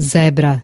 zebra.